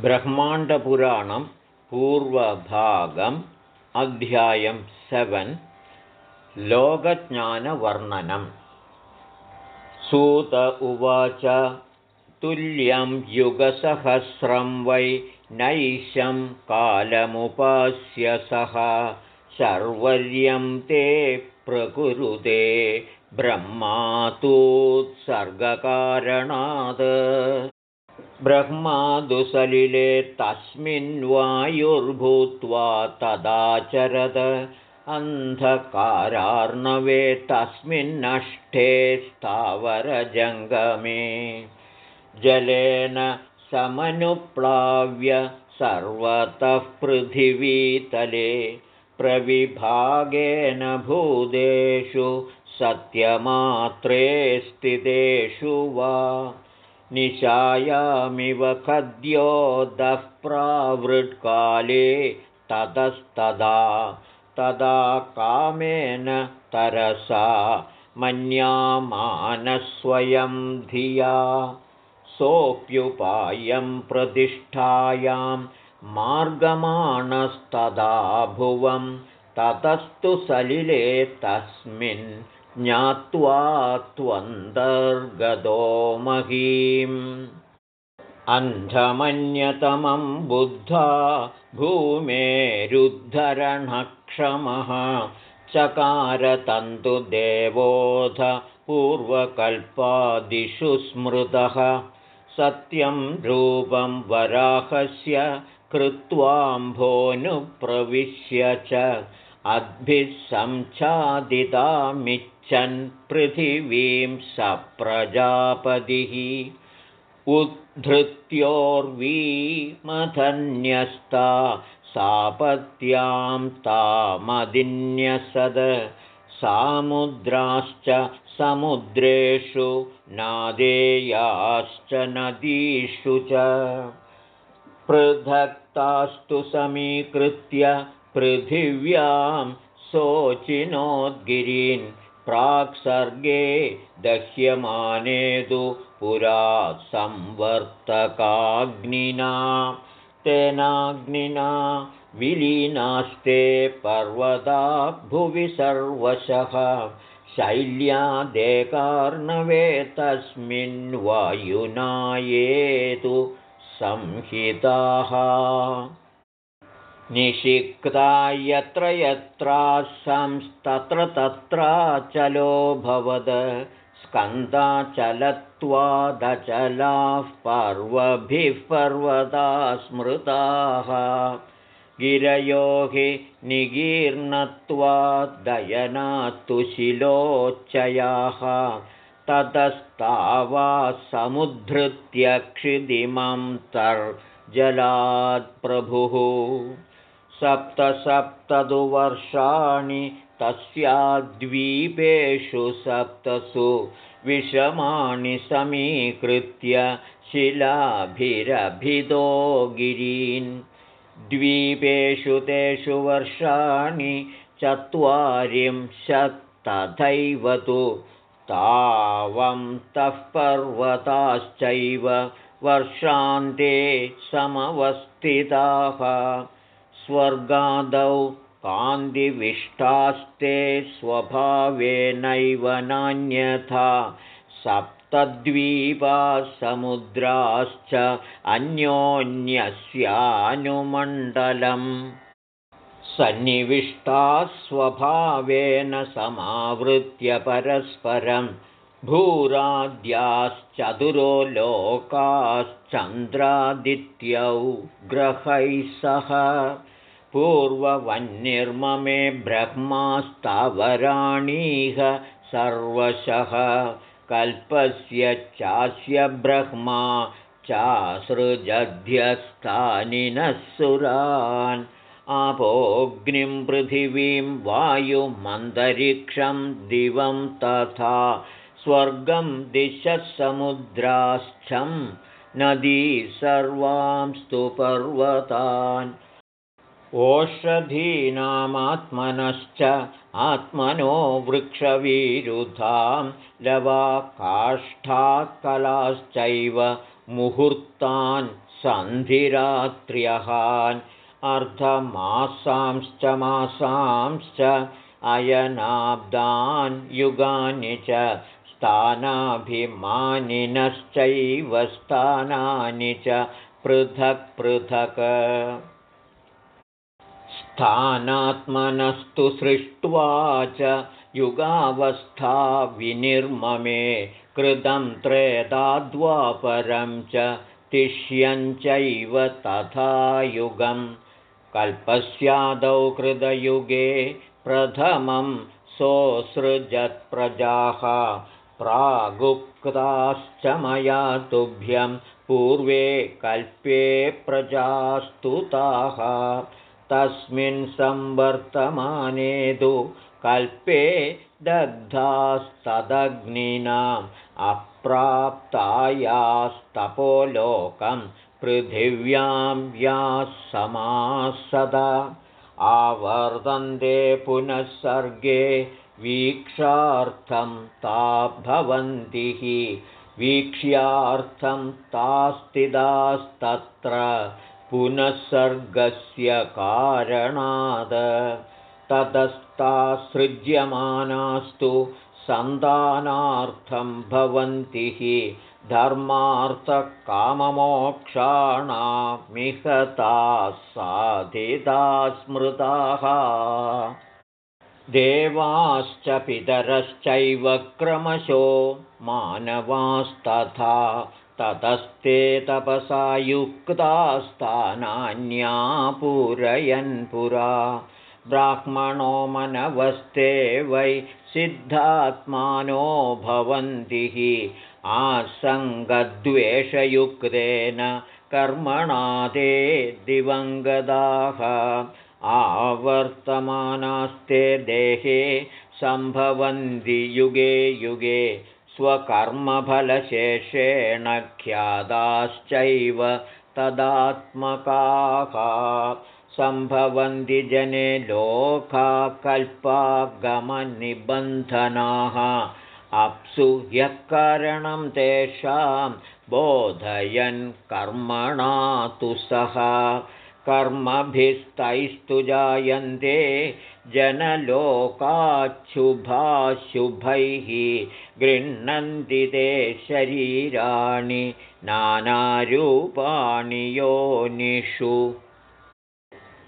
ब्रह्माण्डपुराणं पूर्वभागम् अध्यायं सेवन् लोकज्ञानवर्णनं। सूत उवाच तुल्यं युगसहस्रं वै नैशं कालमुपास्य सः। शर्वर्यं ते प्रकुरुते ब्रह्मातुत्सर्गकारणात् ब्रह्मादुसलिले तस्मिन्वायुर्भूत्वा तदाचरद। अन्धकारार्णवे तस्मिन्नष्टे स्थावरजङ्गमे। जलेन समनुप्लाव्य सर्वतः पृथिवीतले प्रविभागेन भूतेषु सत्यमात्रे स्थितेषु वा निशायामिव खद्योदः प्रावृत्काले ततस्तदा तदा कामेन तरसा मन्यामानस्वयं धिया। सोऽप्युपायं प्रतिष्ठायां मार्गमाणस्तदा भुवं ततस्तु सलिले तस्मिन् ज्ञात्वा त्वन्तर्गतो महीम्। अन्धमन्यतमं बुद्धा भूमेरुद्धरणक्षमः चकारतन्तुदेवोऽध पूर्वकल्पादिषु स्मृतः। सत्यं रूपं वराहस्य कृत्वाम्भोनुप्रविश्य च अद्भिः सञ्चादितामिच्छन् पृथिवीं स प्रजापतिः उद्धृत्योर्वीमधन्यस्ता सापत्यां तामदिन्यसद सामुद्राश्च समुद्रेषु नादेयाश्च नदीषु च पृथक्तास्तु समीकृत्य पृथिव्यां शोचिनोद्गिरीन् प्राक्सर्गे दह्यमानेदु पुरा संवर्तकाग्निना तेनाग्निना विलीनास्ते पर्वता भुवि सर्वशः शैल्यादेकार्णवे तस्मिन् वायुनायेतु संहिताः निषिक्ता यत्र यत्रासंस्तत्र तत्राचलोऽभवद स्कन्दाचलत्वादचलाः पर्वभिः पर्वता स्मृताः। गिरयो हि निगीर्णत्वादयनात्तुशिलोच्चयाः ततस्तावा समुद्धृत्य क्षिदिमं तर्जलात्प्रभुः सप्तसप्तदु वर्षाणि तस्याद्वीपेषु सप्तसु विषमाणि समीकृत्य शिलाभिरभिदो गिरीन्। द्वीपेषु तेषु वर्षाणि चत्वारिंशत्तथैव तु तावन्तः पर्वताश्चैव वर्षान्ते समवस्थिताः स्वर्गादौ कान्तिविष्टास्ते स्वभावेनैव नान्यथा सप्तद्वीपासमुद्राश्च अन्योन्यस्यानुमण्डलम्। सन्निविष्टाः स्वभावेन समावृत्य परस्परं भूराद्याश्चतुरो लोकाश्चन्द्रादित्यौ ग्रहैः सह पूर्ववन्निर्ममे ब्रह्मास्तावराणीह सर्वशः कल्पस्य चास्य ब्रह्मा चासृजध्यस्तानि नः सुरान् आपोऽग्निं पृथिवीं वायुमन्तरिक्षं दिवं तथा स्वर्गं दिशः समुद्राश्चं नदी सर्वांस्तु पर्वतान् ओषधीनामात्मनश्च आत्मनो वृक्षवीरुधां लवा काष्ठाकलाश्चैव मुहूर्तान् सन्धिरात्र्यहान् अर्धमासांश्च मासांश्च अयनाब्दान् युगानि च स्थानाभिमानिनश्चैव स्थानानि च पृथक् पृथक् स्थानात्मनस्तु सृष्ट्वा च युगावस्था विनिर्ममे कृतं त्रेताद्वापरं च तिष्यञ्चैव तथा युगं कल्पस्यादौ कृतयुगे प्रथमं सोऽसृजत्प्रजाः प्रागुक्ताश्च मया तुभ्यं पूर्वे कल्पे प्रजास्तुताः तस्मिन् संवर्तमाने तु कल्पे दग्धास्तदग्नीनाम् अप्राप्तायास्तपोलोकं पृथिव्यां याः समासदा। आवर्तन्ते पुनः सर्गे वीक्षार्थं ता भवन्ति वीक्ष्यार्थं तास्तिदास्तत्र पुनः सर्गस्य कारणात् ततस्तासृज्यमानास्तु सन्तानार्थं भवन्ति हि धर्मार्थकाममोक्षाणामिहताः साधिता स्मृताः देवाश्च पितरश्चैव क्रमशो मानवास्तथा ततस्ते तपसा युक्तास्तानान्या पूरयन् पुरा ब्राह्मणो मनवस्ते वै सिद्धात्मानो भवन्ति हि। आसङ्गद्वेषयुक्तेन कर्मणा ते दिवङ्गदाः। आवर्तमानास्ते देहे सम्भवन्ति युगे युगे स्वकर्मफलशेषेण ख्यादाश्चैव तदात्मकाः। सम्भवन्ति जने लोकाकल्पागमनिबन्धनाः। अप्सु यः कारणं तेषां बोधयन् कर्मणा तु सः। कर्मभिस्तैस्तु जायन्ते जनलोकाच्छुभाशुभैः गृह्णन्ति ते शरीराणि नानारूपाणि योनिषु।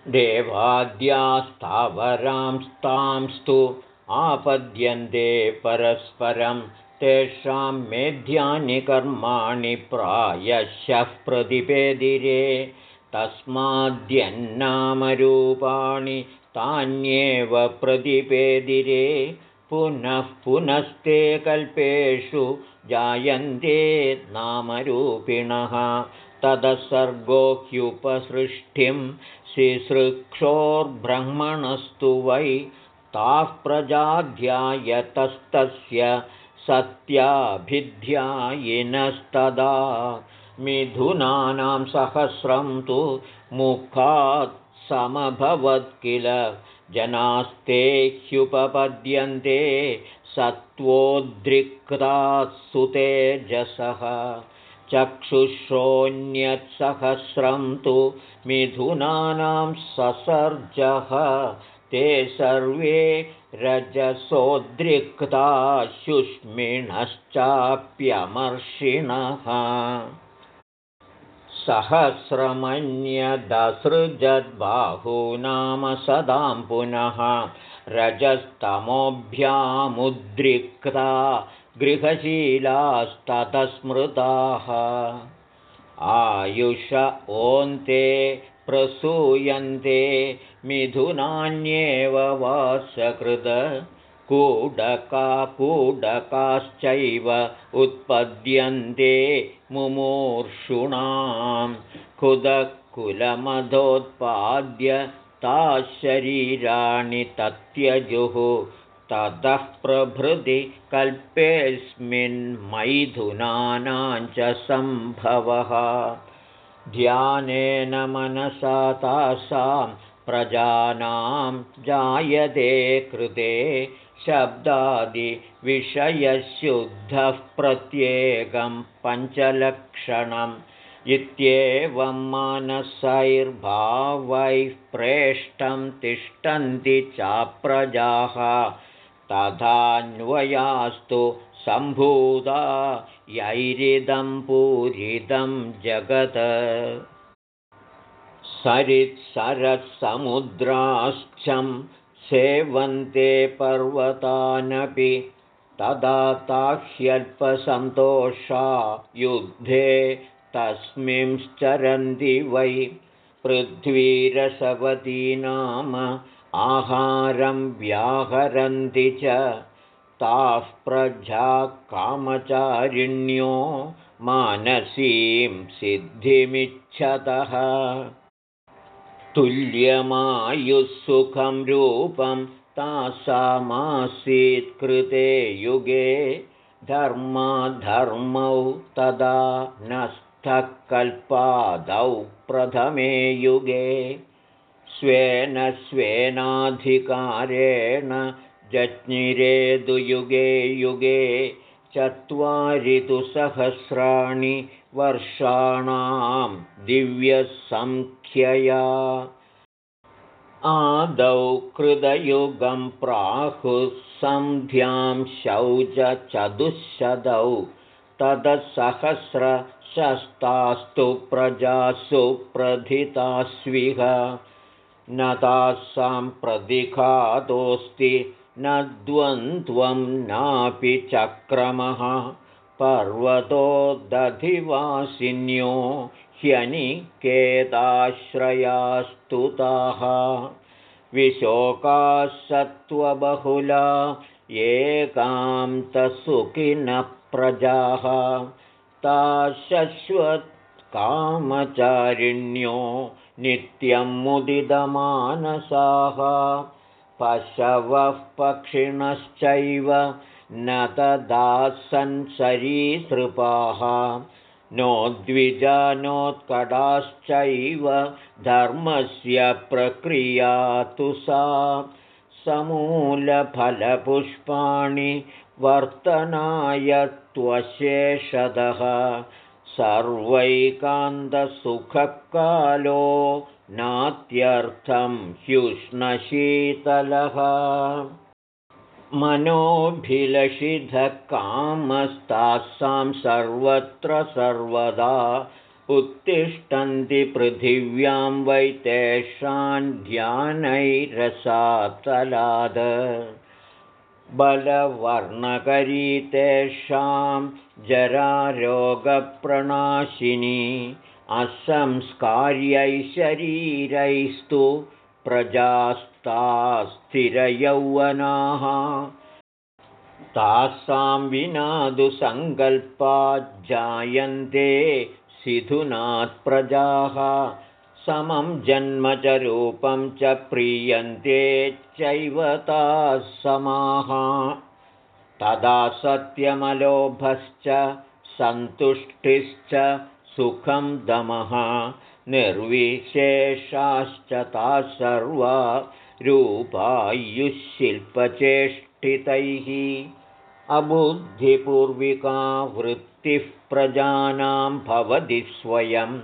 देवाद्यास्तावरांस्तांस्तु आपद्यन्ते परस्परं तेषां मेध्यानि कर्माणि प्रायशः प्रतिपेदिरे तस्माद्यन्नामरूपाणि तान्येव प्रतिपेदिरे। पुनः पुनस्ते कल्पेषु जायन्ते नामरूपिणः। तदसर्गो ह्युपसृष्टिं शिसृक्षोर्ब्रह्मणस्तु वै ताः प्रजाध्यायतस्तस्य सत्याभिध्यायिनस्तदा। मिथुनानां सहस्रं तु मुखात् समभवत् किल? जनास्ते ह्युपपद्यन्ते सत्त्वोद्रिक्तात् सुतेजसः चक्षुषोऽन्यत्सहस्रं तु मिथुनानां ससर्जः। ते सर्वे रजसोद्रिक्ता शुष्मिणश्चाप्यमर्षिणः सहस्रमन्यदसृजद्बाहूनाम सदां पुनः रजस्तमोभ्यामुद्रिक्ता गृहशीलास्ततस्मृताः। आयुष ओन्ते प्रसूयन्ते मिथुनान्येव वासकृद कूडकाकूडकाश्चैव उत्पद्यन्ते मुमूर्षूणां। कुदकुलमधोत्पाद्य ताः शरीराणि तत्यजुः ततः प्रभृति कल्पेऽस्मिन्मैथुनानां च सम्भवः। ध्यानेन मनसा तासां प्रजानां जायते कृते शब्दादिविषयशुद्धः प्रत्येकं पञ्चलक्षणं इत्येवं मानसैर्भावैः प्रेष्ठं तिष्ठन्ति चाप्रजाः। तथान्वयास्तु सम्भूता यैरिदं पूरिदं जगत्। सरित्सरसमुद्राश्चं सेवन्ते पर्वतानपि तदा ताह्यल्पसन्तोषा युद्धे तस्मिंश्चरन्ति वै पृथ्वीरसवती नाम आहारं व्याहरन्ति च ताः प्रजा कामचारिण्यो मानसीं सिद्धिमिच्छतः तुल्यमायुःसुखं रूपं तासामासीत् कृते युगे धर्माधर्मौ तदा नस्थः कल्पादौ प्रथमे युगे स्वेन स्वेनाधिकारेण जज्ञिरेदुयुगे युगे चत्वारि तु सहस्राणि वर्षाणां दिव्यसङ्ख्यया आदौ कृतयुगं प्राहुसन्ध्यां शौचचतुःशतौ ततःसहस्रशस्तास्तु प्रजासु प्रथितास्विह। न तासां प्रतिघातोऽस्ति न द्वन्द्वं नापि चक्रमः पर्वतो दधिवासिन्यो ह्यनिकेताश्रयास्तुताः। विशोकाः सत्त्वबहुला एकान्तसुखिनः प्रजाः ताशश्वत्कामचारिण्यो नित्यं मुदितमानसाः पशवः पक्षिणश्चैव न तदासंसरीसृपाः नोद्विजानोत्कटाश्चैव धर्मस्य प्रक्रिया तु सा। समूलफलपुष्पाणि वर्तनाय त्वशेषदः सर्वैकान्तसुखकालो नात्यर्थं ह्युष्णशीतलः मनोभिलषिधकामस्तासां सर्वत्र सर्वदा उत्तिष्ठन्ति पृथिव्यां वै तेषां ध्यानैरसातलाद बलवर्णकरी तेषां जरारोगप्रणाशिनी असंस्कार्यै शरीरैस्तु प्रजास्तास्थिरयौवनाः तासां विनादुसङ्कल्पाज्जायन्ते सिधुनात्प्रजाः समं जन्म च रूपं च प्रीयन्ते चैव ताः समाः। तदा सत्यमलोभश्च सन्तुष्टिश्च सुखं दमः। निर्विशेषाश्च ताः सर्वा रूपायुःशिल्पचेष्टितैः अबुद्धिपूर्विका वृत्तिः प्रजानां भवति स्वयम्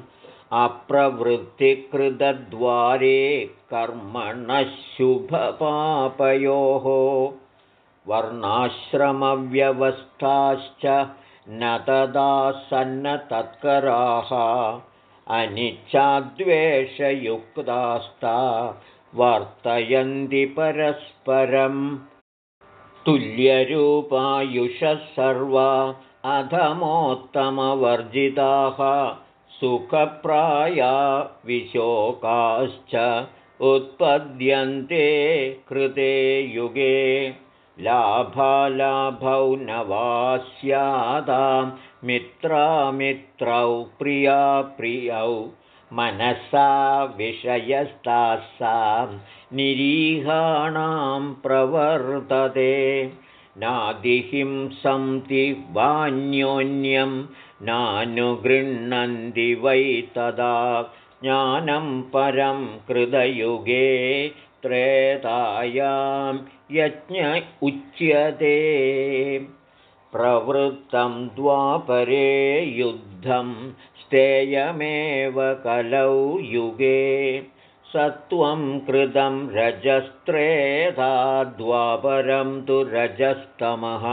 अप्रवृत्तिकृतद्वारे कर्मणः शुभपापयोः वर्णाश्रमव्यवस्थाश्च न तदा सन्न तत्कराः अनिच्छाद्वेषयुक्तास्ता वर्तयन्ति परस्परम्। तुल्यरूपायुषः सर्वा अधमोत्तमवर्जिताः सुखप्राया विशोकाश्च उत्पद्यन्ते कृते युगे। लाभालाभौ न वा स्यादां मित्रामित्रौ प्रियाप्रियौ मनसा विषयस्तासां निरीहाणां प्रवर्तते। नादिहिंसन्ति वान्योन्यं नानुगृह्णन्ति वै तदा ज्ञानं परं कृतयुगे त्रेतायां यज्ञ उच्यते। प्रवृत्तं द्वापरे युद्धं स्तेयमेव कलौ युगे सत्वं कृतं रजस्त्रेधा द्वापरं तु रजस्तमः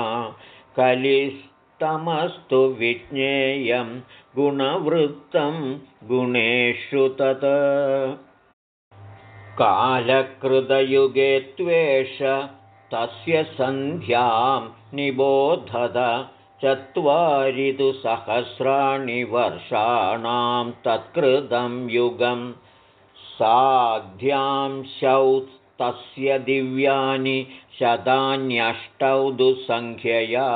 कलिस्तमस्तु विज्ञेयं गुणवृत्तं गुणेषु तत्। कालकृतयुगे त्वेष तस्य सन्ध्यां निबोधत चत्वारि तु सहस्राणि वर्षाणां तत्कृतं युगं साध्यांशौ तस्य दिव्यानि शतान्यष्टौ दुःसङ्ख्यया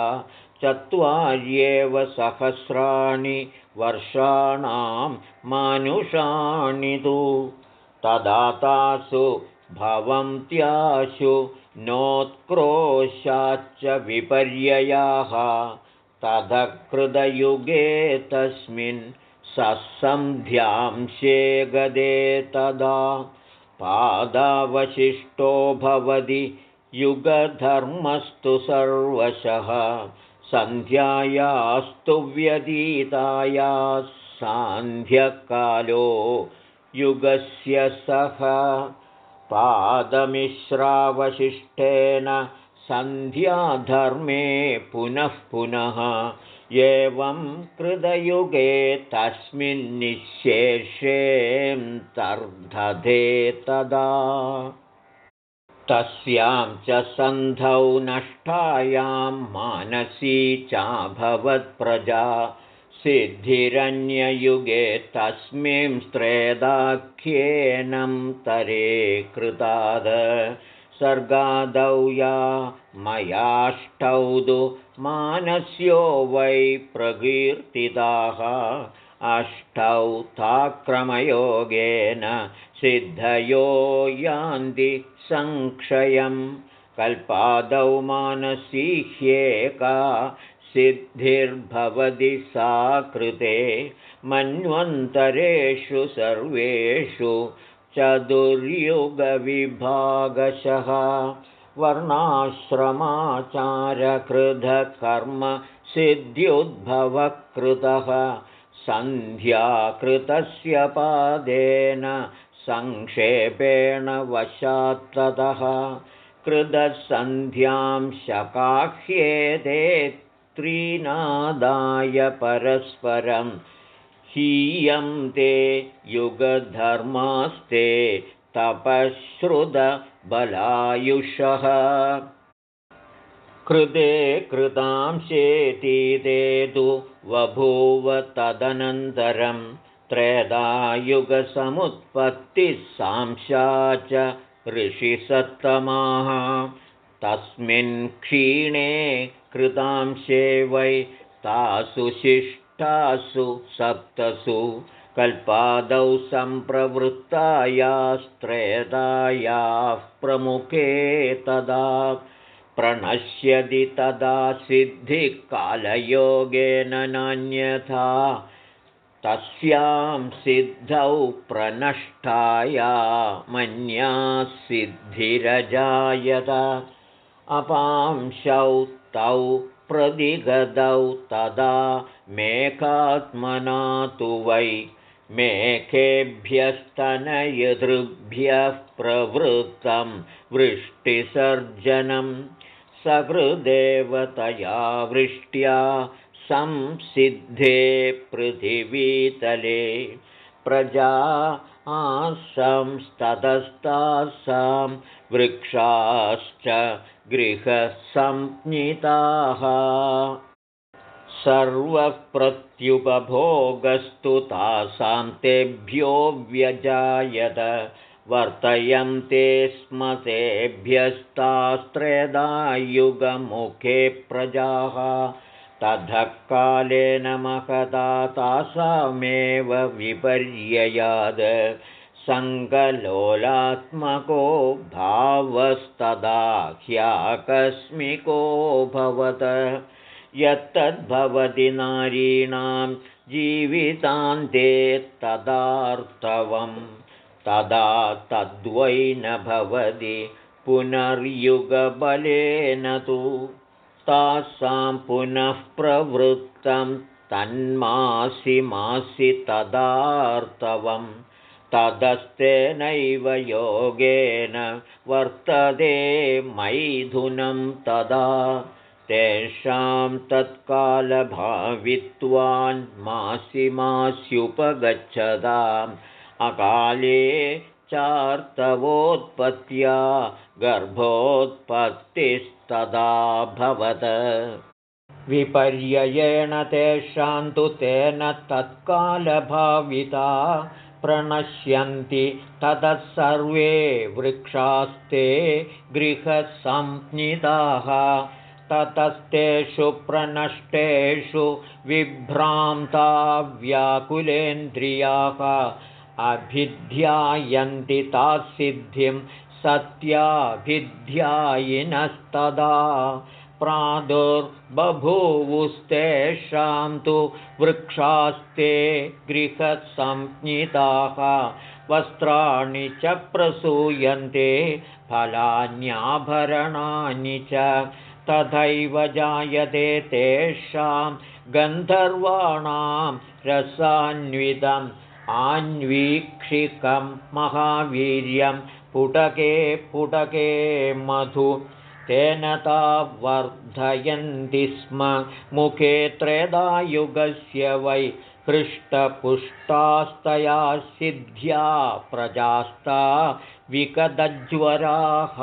चत्वार्येव सहस्राणि वर्षाणां मानुषाणि तु। तदा तासु भवन्त्याशु नोत्क्रोशाच्च विपर्ययाः तदकृतयुगे तस्मिन् ससन्ध्यांशे गदे तदा पादावशिष्टो भवति युगधर्मस्तु सर्वशः। सन्ध्यायास्तु व्यतीताया सान्ध्यकालो युगस्य सः। पादमिश्रावशिष्टेन सन्ध्याधर्मे पुनः पुनः एवं कृतयुगे तस्मिन्निःशेषेऽन्तर्धते तदा। तस्यां च सन्धौ नष्टायां मानसी चाभवत्प्रजा। सिद्धिरन्ययुगे तस्मिं स्त्रेदाख्येनं तरे कृताद सर्गादौ या मयाष्टौ मानस्यो वै प्रकीर्तिताः अष्टौ ताक्रमयोगेन सिद्धयो यान्ति संक्षयं। कल्पादौ मानसीह्येका सिद्धिर्भवति सा कृते। मन्वन्तरेषु सर्वेषु चतुर्युगविभागशः वर्णाश्रमाचारकृधकर्म सिद्ध्युद्भवकृतः सन्ध्याकृतस्य पादेन संक्षेपेण वशात्ततः कृतसन्ध्यां शकाह्येते स्त्रीनादाय परस्परं हीयं ते युगधर्मास्ते तपश्रुतबलायुषः। कृते कृतांशेतीते तु बभूव तदनन्तरं त्रेधायुगसमुत्पत्तिः सांशा च ऋषिसत्तमाः। तस्मिन् क्षीणे कृतांशे वै तासु शिष्टासु सप्तसु कल्पादौ सम्प्रवृत्तायास्त्रेतायाः प्रमुखे तदा प्रणश्यति तदा सिद्धिकालयोगेन नान्यथा तस्यां सिद्धौ प्रनष्टाया मन्या सिद्धिरजायत। अपांशौ तौ प्रतिगदौ तदा मेघात्मना तु वै। मेघेभ्यस्तनयदृभ्यः प्रवृत्तं वृष्टिसर्जनं। सकृदेवतया वृष्ट्या संसिद्धे पृथिवीतले। प्रजा आसंस्ततस्तासां वृक्षाश्च गृहसंज्ञिताः। सर्वप्रत्युपभोगस्तु तासां तेभ्यो व्यजायत वर्तयन्ते स्म तेभ्यस्तास्त्रेदायुगमुखे प्रजाः। ततः कालेन महता तासामेव विपर्ययाद सङ्गलोलात्मको भावस्तदा ह्याकस्मिकोऽभवत् यत्तद्भवति नारीणां जीवितान्ते तदार्तवं तदा तद्वै न भवति पुनर्युगबलेन तु। तासां पुनः प्रवृत्तं तन्मासि मासि तदार्तवं तदस्तेनैव योगेन वर्तते मैथुनं तदा। तेषां तत्कालभावित्वान् मासि मास्युपगच्छताम् अकाले चार्तवोत्पत्त्या भवत। विपर्ययेण तेषां तु तेन तत्कालभाविता प्रणश्यन्ति। ततः सर्वे वृक्षास्ते गृहसंज्ञिताः। ततस्तेषु प्रनष्टेषु विभ्रान्ता व्याकुलेन्द्रियाः। अभिध्यायन्ति तासिद्धिं सत्याभिध्यायिनस्तदा प्रादुर्बभूवुस्तेषां तु वृक्षास्ते गृहसंज्ञिताः वस्त्राणि च प्रसूयन्ते फलान्याभरणानि च तथैव जायते तेषां गन्धर्वाणां रसान्वितम् आन्वीक्षिकं महावीर्यं पुटके पुटके मधु तेन वर्धयन्ति स्म। मुखे त्रेदायुगस्य वै हृष्टपुष्टास्तया सिद्ध्या प्रजास्ता विकदज्वराः।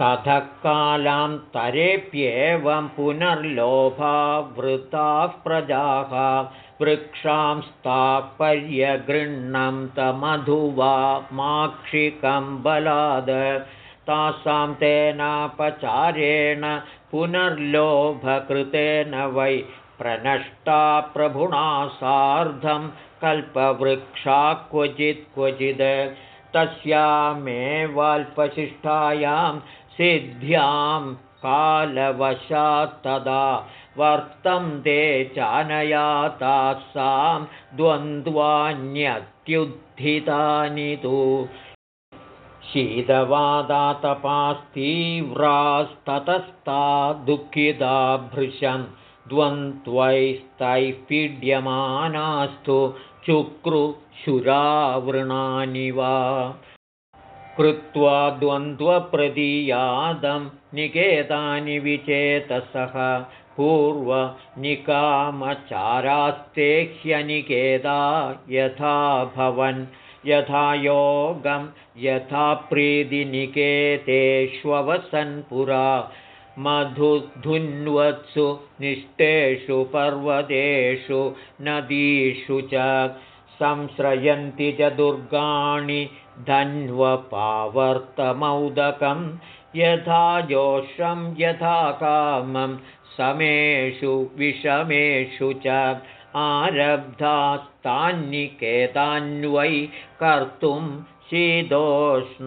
ततः कालान्तरेऽप्येवं पुनर्लोभावृताः प्रजाः। वृक्षां स्थापर्यगृह्णं तमधु वा माक्षिकं बलाद तासां तेनापचारेण पुनर्लोभकृतेन वै प्रनष्टा प्रभुणा सार्धं कल्पवृक्षा क्वचित् क्वचिद्। तस्यामेवाल्पशिष्टायां सिद्ध्यां कालवशात्तदा वर्तन्ते चानया तासां द्वन्द्वान्यत्युत्थितानि तु शीतवादातपास्तीव्रास्ततस्ता दुःखिता भृशं द्वन्द्वैस्तैः पीड्यमानास्तु शुक्रुशुरावृणानि वा। कृत्वा द्वन्द्वप्रदीयादं निकेतानि विचेतसः। पूर्वनिकामचारास्ते ह्यनिकेता यथा भवन् यथा योगं यथा प्रीतिनिकेतेष्ववसन् पुरा। मधुधुन्वत्सु निष्ठेषु पर्वतेषु नदीषु च संश्रयन्ति च दुर्गाणि धन्वपावर्तमौदकं यथा जोषं यथा कामं समेषु विषमेषु च आरब्धास्तान्निकेतान्वै कर्तुं शीतोष्णवारणात्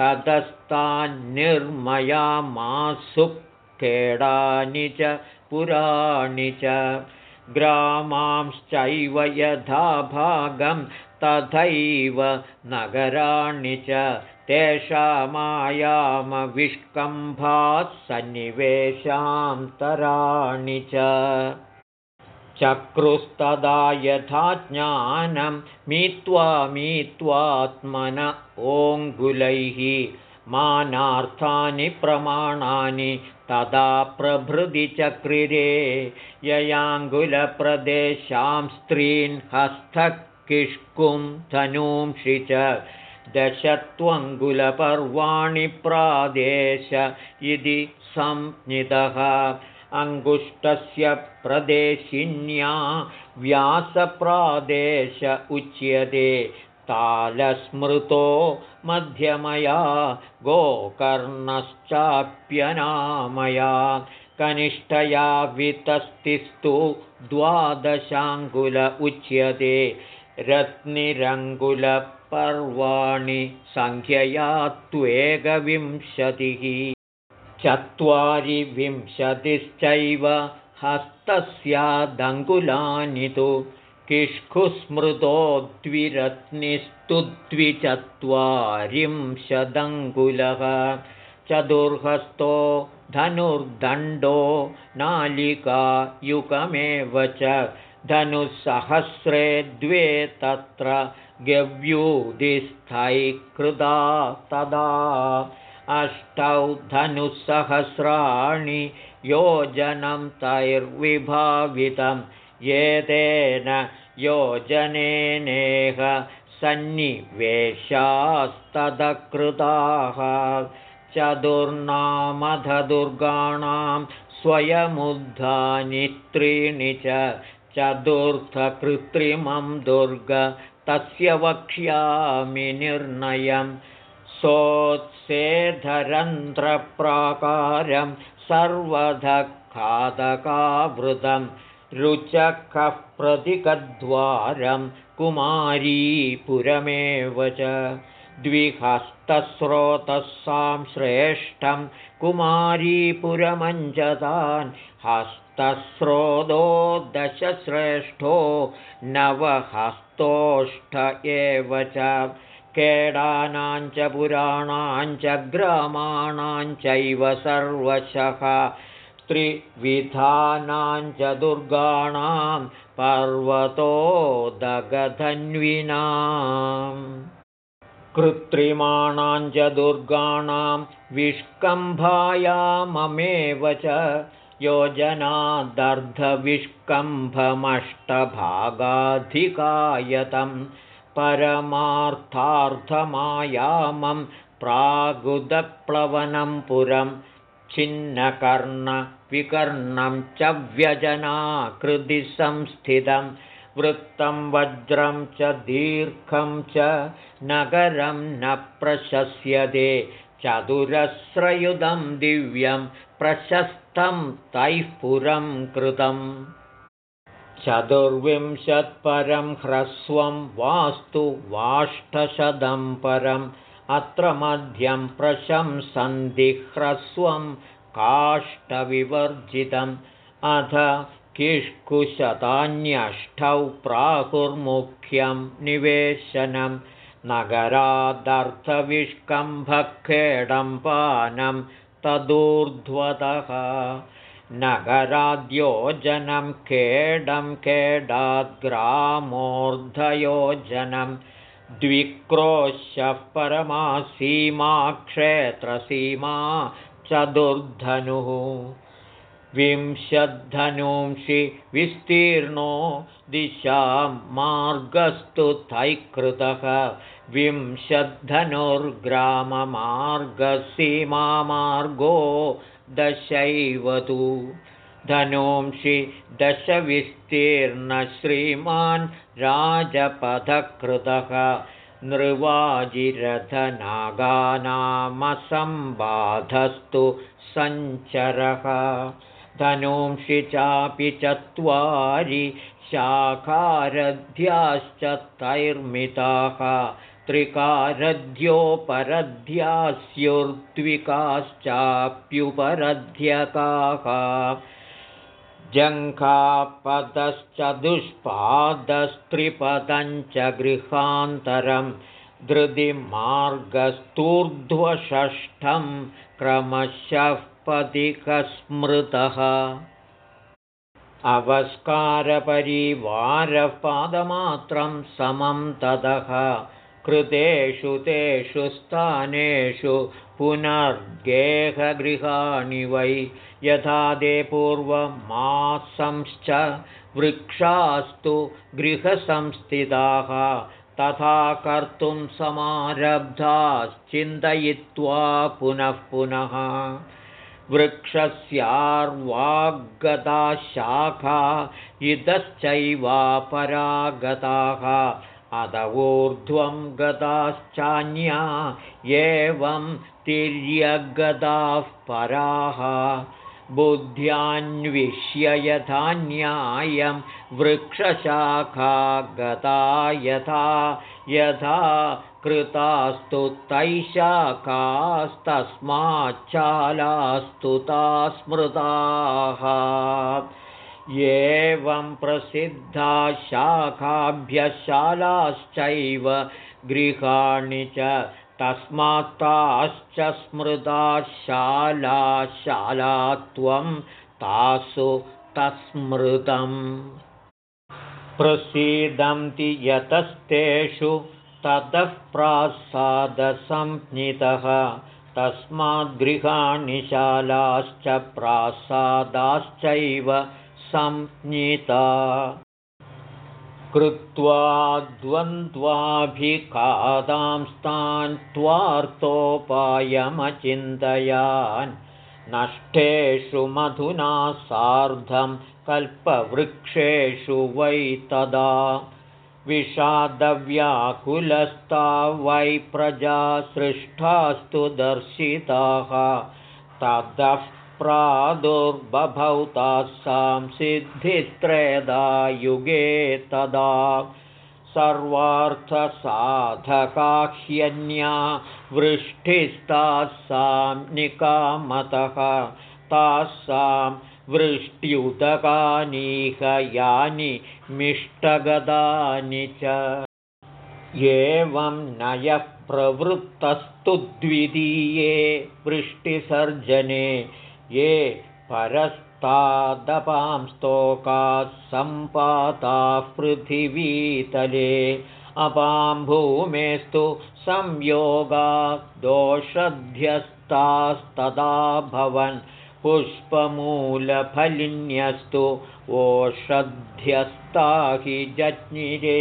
ततस्तान्निर्मयामासु खेडानि च पुराणि च ग्रामांश्चैव यथा भागं तथैव नगराणि च तेषामायामविष्कम्भात् सन्निवेशान्तराणि च। चक्रुस्तदा यथा ज्ञानं मीत्वा मीत्वात्मन ओङ्गुलैः मानार्थानि प्रमाणानि तदा प्रभृति चक्रिरे ययाङ्गुलप्रदेशां स्त्रीन् हस्तकिष्कुं धनूंषि च दशत्वङ्गुलपर्वाणि प्रादेश इति संज्ञितः। अङ्गुष्टस्य प्रदेशिन्या व्यासप्रादेश उच्यते। तालस्मृतो मध्यमया गोकर्णश्चाप्यनामया। कनिष्ठया वितस्तिस्तु द्वादशाङ्गुल उच्यते रत्निरङ्गुलपर्वाणि सङ्ख्यया त्वेकविंशतिः चत्वारि विंशतिश्चैव हस्तस्यादङ्गुलानि तु। किष्कुस्मृतो द्विरत्निस्तु द्विचत्वारिंशदङ्गुलः चतुर्हस्तो धनुर्दण्डो नालिकायुगमेव च। धनुःसहस्रे द्वे तत्र गव्यूदिस्थैकृदा तदा अष्टौ धनुःसहस्राणि योजनं तैर्विभावितं येतेन योजनेनेह सन्निवेशास्तदकृताः चतुर्नामधदुर्गाणां स्वयमुद्धानि त्रीणि च चतुर्थकृत्रिमं दुर्ग तस्य वक्ष्यामि निर्णयं। सोत्सेधरन्ध्रप्राकारं सर्वधखादकावृतं रुचकः प्रतिकद्वारं कुमारीपुरमेव च। द्विहस्तस्रोतसां श्रेष्ठं कुमारीपुरमञ्जतान् हस्तस्रोतो दशश्रेष्ठो नवहस्तोष्ठ एव च। केडानां च पुराणां च ग्रामाणाञ्चैव सर्वशः। त्रिविधानां च दुर्गाणां पर्वतोदगधन्विना कृत्रिमाणां च दुर्गाणां विष्कम्भायाममेव च योजनादर्धविष्कम्भमष्टभागाधिकायतं परमार्थार्थमायामं प्रागुदप्लवनं पुरं छिन्नकर्णविकर्णं च व्यजनाकृति संस्थितं वृत्तं वज्रं च दीर्घं च नगरं न प्रशस्यते चतुरस्रयुधं दिव्यं प्रशस्तं तैः पुरं कृतम् चतुर्विंशत्परं ह्रस्वं वास्तु वाष्ठशतं परम्। अत्र मध्यं प्रशंसन्धिह्रस्वं काष्ठविवर्जितम्। अथ किष्कुशतान्यष्टौ प्राहुर्मुख्यं निवेशनं। नगरादर्थविष्कम्भखेडम्पानं तदूर्ध्वतः। नगराद्योजनं खेडं खेडाद्ग्रामोर्धयोजनं द्विक्रोशः परमा सीमा क्षेत्रसीमा चतुर्धनुः विंशद्धनूंषि विस्तीर्णो दिशां मार्गस्तु तैकृतः विंशद्धनुर्ग्राममार्गसीमामार्गो दशैव तु। धनूंषि दशविस्तीर्णश्रीमान् राजपथकृतः नृवाजिरथनागानामसम्बाधस्तु सञ्चरः धनूंषि चापि चत्वारि शाखारध्याश्च तैर्मिताः त्रिकारध्योपरध्यास्युर्द्विकाश्चाप्युपरध्यकाः जङ्घापदश्चतुष्पादस्त्रिपदञ्च गृहान्तरं धृतिमार्गस्तूर्ध्वषष्ठं क्रमशः पदिकस्मृतः। अवस्कारपरिवारपादमात्रं समं ततः कृतेषु तेषु स्थानेषु पुनर्गेहगृहाणि वै यथा ते पूर्वमासंश्च वृक्षास्तु गृहसंस्थिताः तथा कर्तुं समारब्धाश्चिन्तयित्वा पुनः पुनः वृक्षस्यार्वागता शाखा इतश्चैवापरागताः अध ऊर्ध्वं गताश्चान्या एवं तिर्यगताः पराः बुद्ध्यान्विष्य यथा न्यायं वृक्षशाखा गता यथा यथा कृतास्तु तैशाखास्तस्माच्चालास्तु ता स्मृताः एवं प्रसिद्धा शाखाभ्यशालाश्चैव गृहाणि च तस्मात्ताश्च स्मृता शाला शाला त्वं तासु तस्मृतम्। प्रसीदन्ति यतस्तेषु ततः प्रासादसंज्ञितः। तस्माद्गृहाणि शालाश्च प्रासादाश्चैव संज्ञिता। कृत्वा द्वन्द्वाभिखादांस्तान् त्वार्तोपायमचिन्तयान्। नष्टेषु मधुना सार्धं कल्पवृक्षेषु वै तदा विषादव्याकुलस्ता वै प्रजा सृष्टास्तु दर्शिताः। ततः प्रादुर्बभौ तासां सिद्धिस्त्रेदा युगे तदा सर्वार्थसाधकाह्यन्या वृष्टिस्तासां निकामतः। तासां वृष्ट्युदकानीह यानि मिष्टगदानि च। एवं नयः प्रवृत्तस्तु द्वितीये वृष्टिसर्जने ये परस्तादपां स्तोकाः सम्पाताः पृथिवीतले। अपां भूमेस्तु संयोगा दोषध्यस्तास्तदा भवन् पुष्पमूलफलिन्यस्तु ओषध्यस्ता हि जज्ञिरे।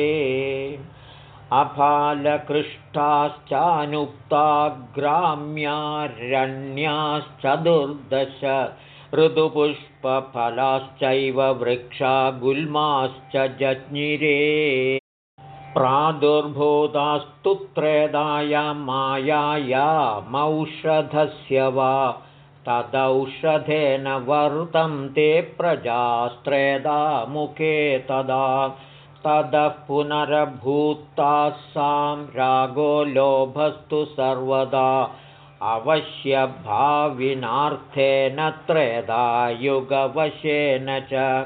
अफालकृष्टाश्चानुक्ता ग्राम्यारण्याश्चतुर्दश ऋतुपुष्पफलाश्चैव वृक्षा गुल्माश्च जज्ञिरे। प्रादुर्भूतास्तु त्रेदाया मायायामौषधस्य वा तदौषधेन वर्तं ते प्रजास्त्रेदा मुखे तदा। ततः पुनरभूतासां रागो लोभस्तु सर्वदा। अवश्यभाविनार्थेन त्रेधा युगवशेन च।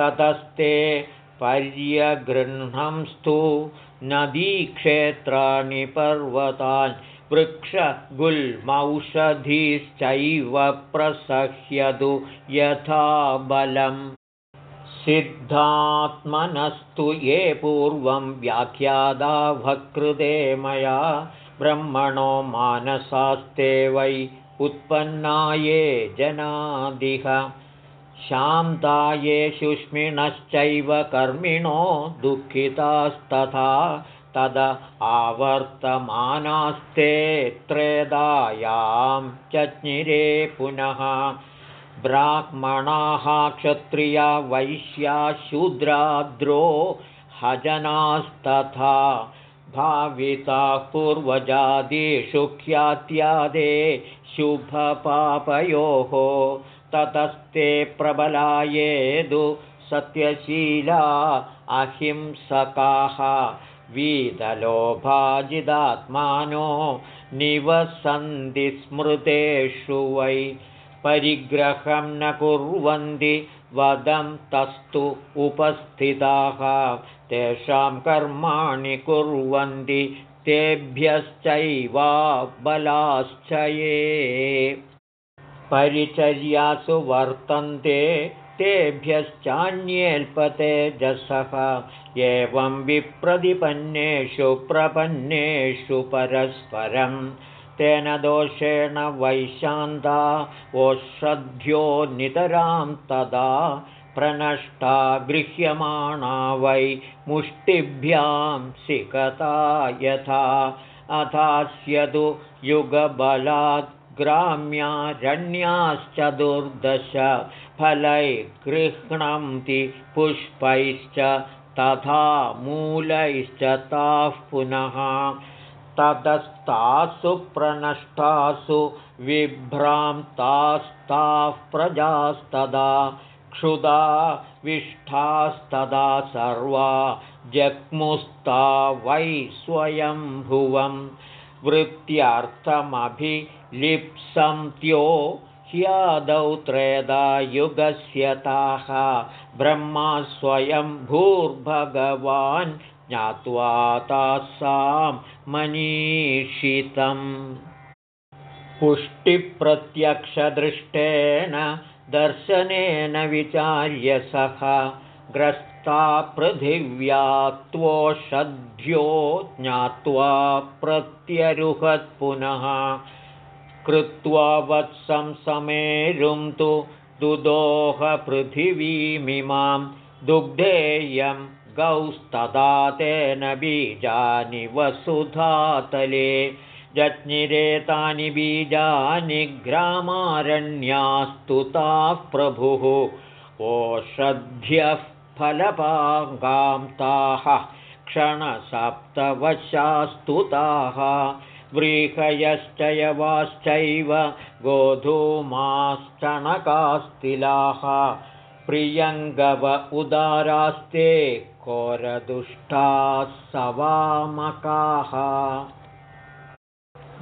ततस्ते पर्यगृह्णंस्तु नदीक्षेत्राणि पर्वतान् वृक्षगुल्मौषधीश्चैव प्रसह्यतु यथा बलम्। सिद्धात्मनस्तु ये पूर्वं व्याख्यादाभकृते मया। ब्रह्मणो मानसास्ते वै उत्पन्नाये जनादिह। शान्ताये शुष्मिणश्चैव कर्मिणो दुःखितास्तथा तद आवर्तमानास्ते त्रेदायां चज्ञिरे पुनः ब्राह्मणाः क्षत्रिया वैश्या शूद्राद्रो हजनास्तथा भाविताः पूर्वजादिषु ख्यात्यादे शुभपापयोः ततस्ते प्रबलायेदु सत्यशीला अहिंसकाः वीदलोभाजिदात्मानो निवसन्ति स्मृतेषु वै। परिग्रहं न कुर्वन्ति वदं तस्तु उपस्थिताः। तेषां कर्माणि कुर्वन्ति तेभ्यश्चैवा बलाश्च ये परिचर्यासु वर्तन्ते तेभ्यश्चान्येल्पतेजसः एवं विप्रतिपन्नेषु प्रपन्नेषु परस्परम्। तेन दोषेण वैशान्ता ओषध्यो नितरां तदा प्रनष्टा गृह्यमाणा वै मुष्टिभ्यां सिकता यथा। अथास्यतु युगबलात् ग्राम्यारण्याश्चतुर्दश फलैर्गृह्णन्ति पुष्पैश्च तथा मूलैश्च ताः पुनः। ततस्तासु प्रनष्टासु विभ्रान्तास्ताः प्रजास्तदा क्षुदा विष्ठास्तदा सर्वा जग्मुस्ता वै स्वयंभुवं वृत्त्यर्थमभिलिप्सन्त्यो ह्यादौ त्रेधा युगस्य ताः। ब्रह्मा स्वयं भूर्भगवान् ज्ञात्वा तासां मनीषितम्। पुष्टिप्रत्यक्षदृष्टेन दर्शनेन विचार्य सः। ग्रस्ता पृथिव्यात्वोषध्यो ज्ञात्वा प्रत्यरुहत्पुनः कृत्वा वत्सं समेरुं तु दुदोहपृथिवीमिमां दुग्धेयं गौस्तदा तेन बीजानि वसुधातले जज्ञिरेतानि बीजानि ग्रामारण्यास्तुताः प्रभुः ओषध्यः फलपागां ताः क्षणसप्तवशास्तुताः व्रीहयश्च यवाश्चैव गोधूमाश्चणकास्तिलाः प्रियङ्गव उदारास्ते कोरदुष्टाः सवामकाः।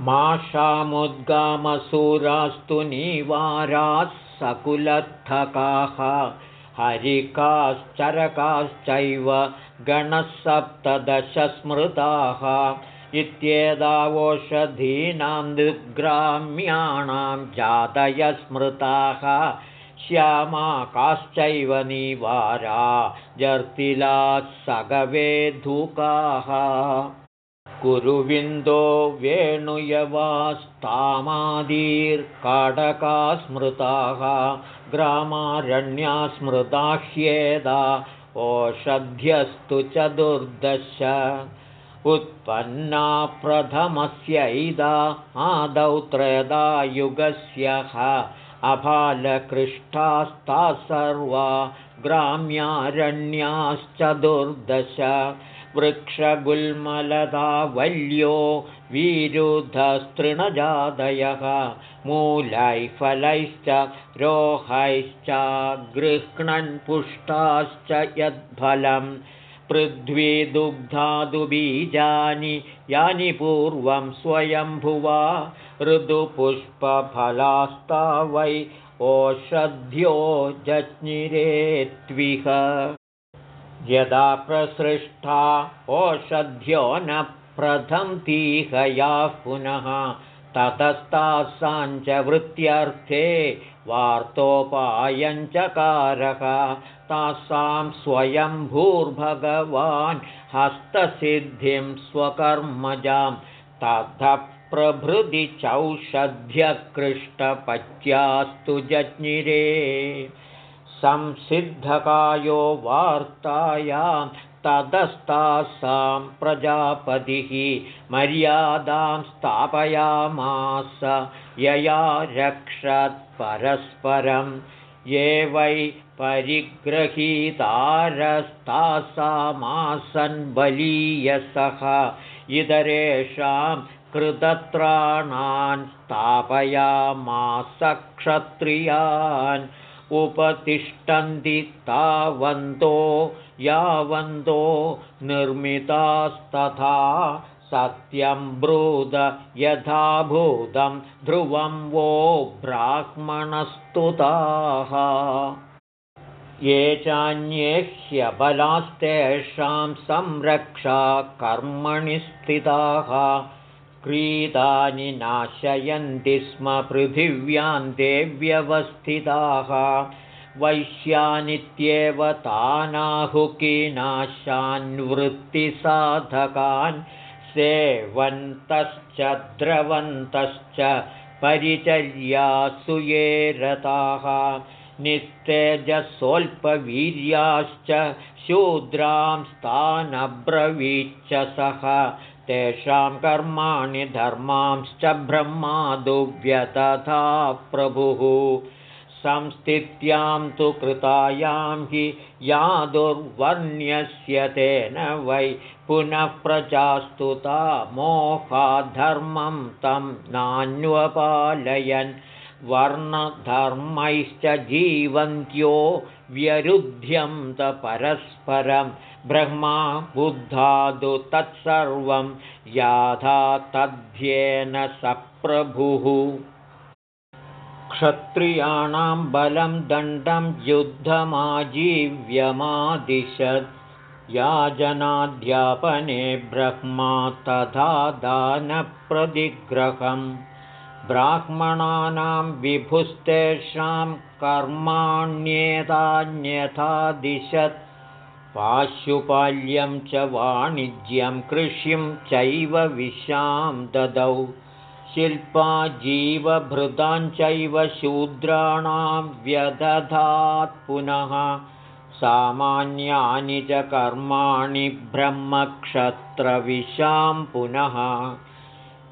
माषामुद्गामसूरास्तु निवाराः सकुलत्थकाः। हरिकाश्चरकाश्चैव गणः सप्तदशस्मृताः इत्येतावोषधीनां दुग्राम्याणां जातयस्मृताः श्यामाकाश्चैव निवारा जर्तिलाः सगवेधुकाः। कुरुविन्दो वेणुयवास्तामादीर्काडका स्मृताः ग्रामारण्या स्मृता ह्येदा ओषध्यस्तु चतुर्दश उत्पन्ना प्रथमस्यैदा आदौ त्रयदा युगस्य अभालकृष्टास्ताः सर्वा ग्राम्यारण्याश्चतुर्दश वृक्षगुल्मलदावल्यो विरुधस्तृणजादयः मूलैः फलैश्च रोहैश्च गृह्णन् पुष्टाश्च यद्फलं पृथ्वीदुग्धादुबीजानि यानि पूर्वं स्वयंभुवा ऋदुपुष्पफलास्ता वै ओषध्यो जज्ञिरेत्विह। यदा प्रसृष्टा ओषध्यो न प्रथन्तीहयाः पुनः ततस्तासाञ्च वृत्त्यर्थे वार्तोपायञ्चकारः तासां स्वयंभूर्भगवान् हस्तसिद्धिं स्वकर्मजां ततः प्रभृति चौषध्यकृष्टपच्यास्तु जज्ञिरे। संसिद्धकायो वार्तायां ततस्तासां प्रजापतिः मर्यादां स्थापयामास यया रक्षत्परस्परं ये वै परिग्रहीतारस्तासामासन् बलीयसः इतरेषां कृतत्राणान् स्थापयामास क्षत्रियान् उपतिष्ठन्ति तावन्तो यावन्तो निर्मितास्तथा सत्यं ब्रूद यथाभूतं ध्रुवं वो ब्राह्मणस्तुताः ये चान्ये ह्यबलास्तेषां संरक्षा कर्मणि स्थिताः। क्रीतानि नाशयन्ति स्म पृथिव्यान्ते व्यवस्थिताः वैश्यानित्येव तानाहुकीनाशान्वृत्तिसाधकान् सेवन्तश्च द्रवन्तश्च परिचर्यासु ये रताः निस्तेजसोऽल्पवीर्याश्च शूद्रां स्थानब्रवीच्च सः। तेषां कर्माणि धर्मांश्च ब्रह्मादुव्यतथा प्रभुः। संस्थित्यां तु कृतायां हि या दुर्वर्ण्यस्य तेन वै पुनः प्रजास्तुता मोहाधर्मं तं नान्वपालयन् वर्णधर्मैश्च जीवन्त्यो व्यरुध्यं परस्परं ब्रह्मा बुद्धादु तत्सर्वं याधा तद्ध्येन सप्रभुः। क्षत्रियाणां बलं दण्डं युद्धमाजीव्यमादिशत्। याजनाध्यापने ब्रह्मा तथा दानप्रतिग्रहम् ब्राह्मणानां विभुस्तेषां कर्माण्येतान्यथा दिशत्। पाशुपाल्यं च वाणिज्यं कृषिं चैव विशां ददौ। शिल्पा जीवभृताञ्चैव शूद्राणां व्यदधात् पुनः। सामान्यानि च कर्माणि ब्रह्मक्षत्रविशां पुनः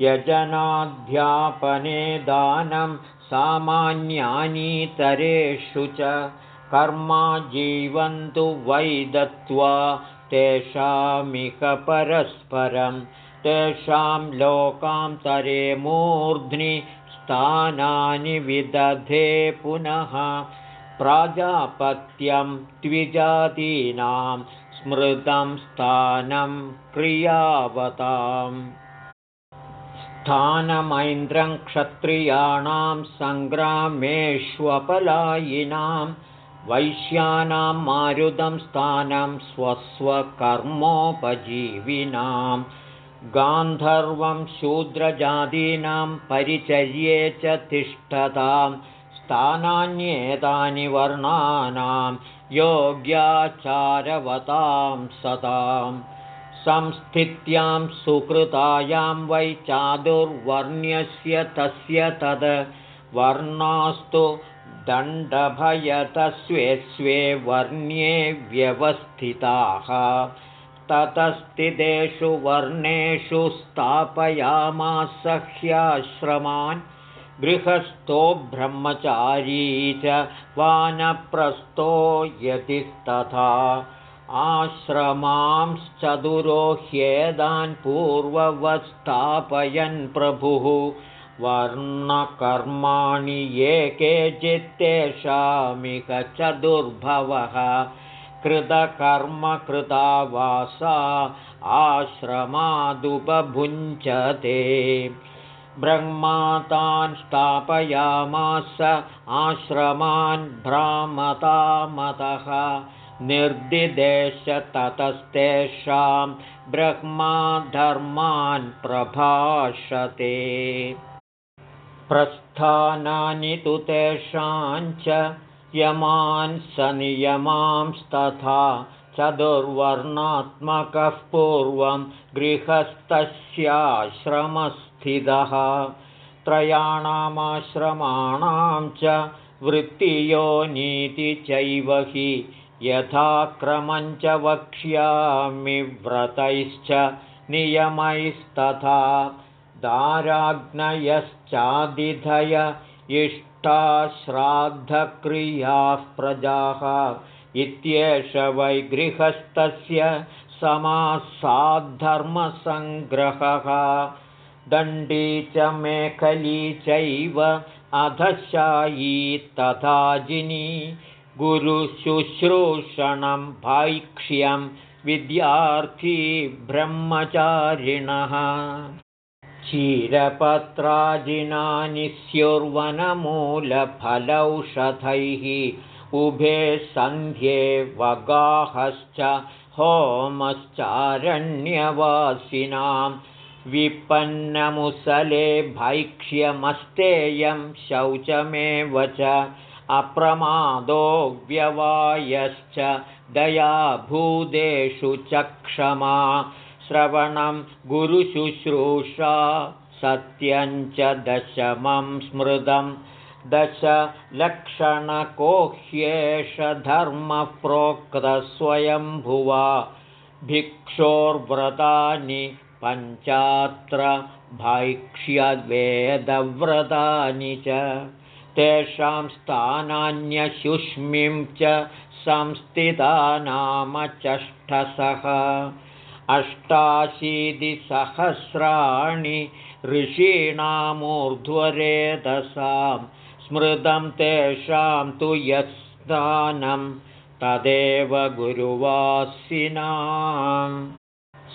यजनाध्यापने दानं सामान्यानीतरेषु च कर्मा जीवन्तु वै दत्त्वा तेषामिह परस्परं तेषां लोकान्तरे मूर्ध्नि स्थानानि विदधे पुनः। प्राजापत्यं द्विजातीनां स्मृतं स्थानं क्रियावताम् स्थानमैन्द्रं क्षत्रियाणां सङ्ग्रामेष्वपलायिनां वैश्यानां मारुदं स्थानं स्वस्वकर्मोपजीविनां गान्धर्वं शूद्रजातीनां परिचर्ये च तिष्ठतां स्थानान्येतानि वर्णानां योग्याचारवतां सताम् संस्थित्यां सुकृतायां वै चादुर्वर्ण्यस्य तस्य तद्। वर्णास्तु दण्डभयतस्वे स्वे वर्ण्ये व्यवस्थिताः। ततस्थितेषु वर्णेषु स्थापयामासह्याश्रमान् गृहस्थो ब्रह्मचारी च वानप्रस्थो यतिस्तथा आश्रमांश्चतुरोह्येदान् पूर्ववस्थापयन् प्रभुः। वर्णकर्माणि ये केचित्तेषामिक चतुर्भवः। कृतकर्मकृता वासा आश्रमादुपभुञ्चते। ब्रह्मातान् स्थापयामास आश्रमान् भ्रामतामतः निर्दिदेश ततस्तेषां ब्रह्माधर्मान् प्रभाषते। प्रस्थानानि तु तेषाञ्च यमान् सनियमांस्तथा चतुर्वर्णात्मकः पूर्वं गृहस्थस्याश्रमस्थितः। त्रयाणामाश्रमाणां च वृत्तियो नीति चैव हि यथाक्रमञ्च वक्ष्यामि व्रतैश्च नियमैस्तथा दाराग्नयश्चादिधय इष्टाश्राद्धक्रियाः प्रजाः इत्येष वैगृहस्थस्य समासाद्धर्मसङ्ग्रहः। दण्डी च मेखली चैव अधशायी तथा जिनी गुरुशुश्रूषणं भैक्ष्यं विद्यार्थी ब्रह्मचारिणः। क्षीरपत्राजिनानि स्युर्वनमूलफलौषधैः उभे सन्ध्ये वगाहश्च होमश्चारण्यवासिनां। विपन्नमुसले भैक्ष्यमस्तेयं शौचमेव च अप्रमादो व्यवायश्च दयाभूदेषु च क्षमा श्रवणं गुरुशुश्रूषा सत्यञ्च दशमं स्मृतं दशलक्षणकोह्येष धर्मः प्रोक्तस्वयंभुवा भिक्षोर्व्रतानि पञ्चात्र भैक्ष्यवेदव्रतानि च तेषां स्थानान्यशुष्मिं च संस्थितानामचष्टसः अष्टाशीतिसहस्राणि ऋषीणामूर्ध्वरेतसां स्मृतं तेषां तु यत्स्थानं तदेव गुरुवासिनाम्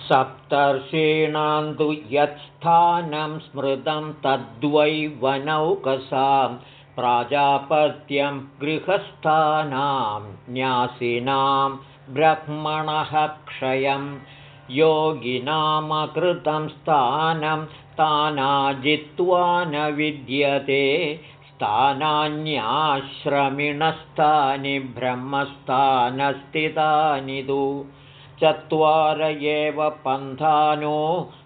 सप्तर्षीणां तु यत्स्थानं स्मृतं तद्वै वनौकसाम् प्राजापत्यं गृहस्थानां न्यासिनां ब्रह्मणः क्षयं योगिनामकृतं स्थानं स्थानाजित्वा न विद्यते स्थानान्याश्रमिणस्थानि ब्रह्मस्थानस्थितानि तु। चत्वार एव पन्थानो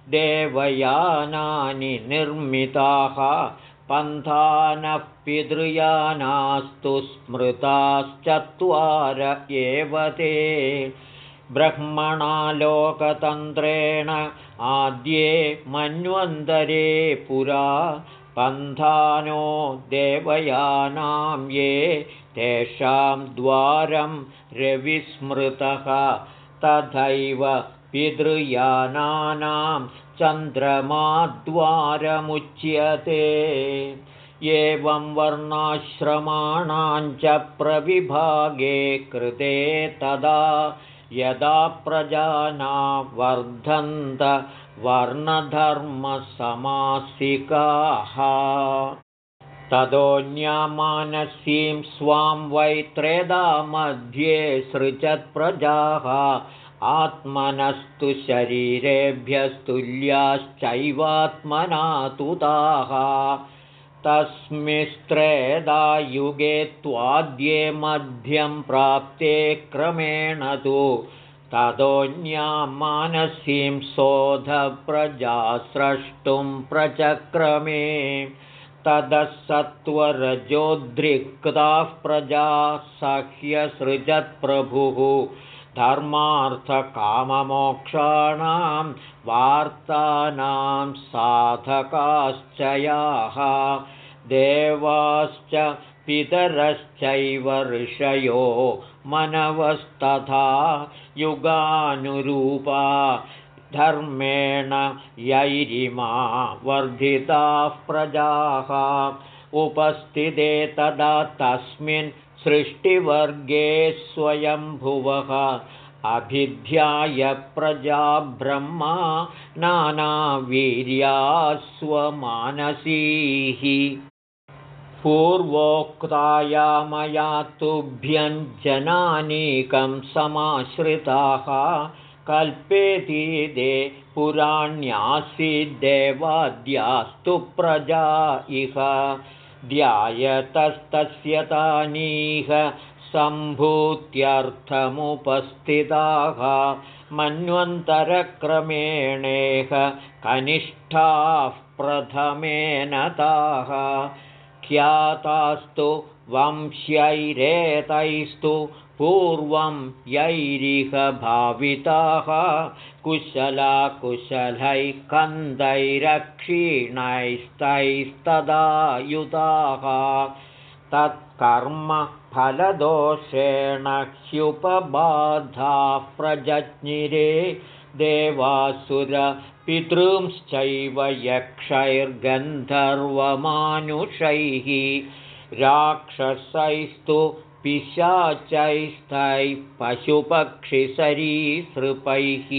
देवयानानि निर्मिताः पन्थानः पितृयानास्तु स्मृताश्चत्वार एव ते। ब्रह्मणालोकतन्त्रेण आद्ये मन्वन्तरे पुरा पन्थानो देवयानां ये तेषां द्वारं रविस्मृतः। तथैव पितृयानानां चन्द्रमाद्वारमुच्यते। एवं वर्णाश्रमाणाञ्च प्रविभागे कृते तदा यदा प्रजाना वर्धन्त वर्णधर्मसमासिकाः। ततोऽन्यामानसीं स्वां वै त्रेधा मध्ये सृजत्प्रजाः आत्मनस्तु शरीरेभ्यस्तुल्याश्चैवात्मना तुताः। तस्मिस्त्रेधायुगे त्वाद्ये मध्यं प्राप्ते क्रमेण तु ततोऽन्या मानसीं शोधप्रजा स्रष्टुं प्रचक्रमे। ततः सत्वरजोद्रिक्ताः प्रजा सह्यसृजत्प्रभुः धर्मार्थकाममोक्षाणां वार्तानां साधकाश्च याः देवाश्च पितरश्चैव ऋषयो मनवस्तथा युगानुरूपा धर्मेण यैरिमा वर्धिताः प्रजाः। उपस्थिते तदा तस्मिन् सृष्टिवर्गे स्वयंभुवः। अभिध्याय प्रजा ब्रह्मा नानावीर्या स्वमानसीः पूर्वोक्ताया मया तुभ्यञ्जनानीकं समाश्रिताः। कल्पेति दे पुराण्यासीद्देवाद्यास्तु प्रजा इह ध्यायतस्तस्य तानीह सम्भूत्यर्थमुपस्थिताः मन्वन्तरक्रमेणेह कनिष्ठाः प्रथमेन ताः। ख्यातास्तु वंश्यैरेतैस्तु पूर्वं यैरिह भाविताः कुशलाकुशलैः कन्दैरक्षीणैस्तैस्तदायुताः तत्कर्मफलदोषेण ह्युपबाधाः प्रजज्ञिरे देवासुरपितृंश्चैव यक्षैर्गन्धर्वमानुषैः। राक्षसैस्तु पिशाचैस्तैः पशुपक्षिसरीसृपैः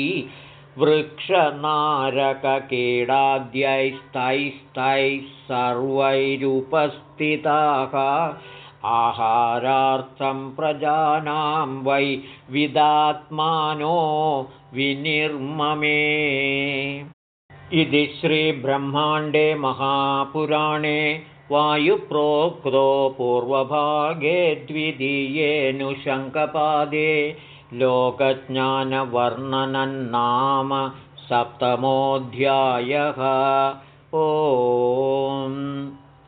वृक्षनारककीडाद्यैस्तैस्तैः सर्वैरुपस्थिताः आहारार्थं प्रजानां वै विदात्मानो विनिर्ममे। इति श्रीब्रह्माण्डे महापुराणे वायुप्रोक्तो पूर्वभागे द्वितीयेऽनुशङ्कपादे लोकज्ञानवर्णनन्नाम सप्तमोऽध्यायः। ओ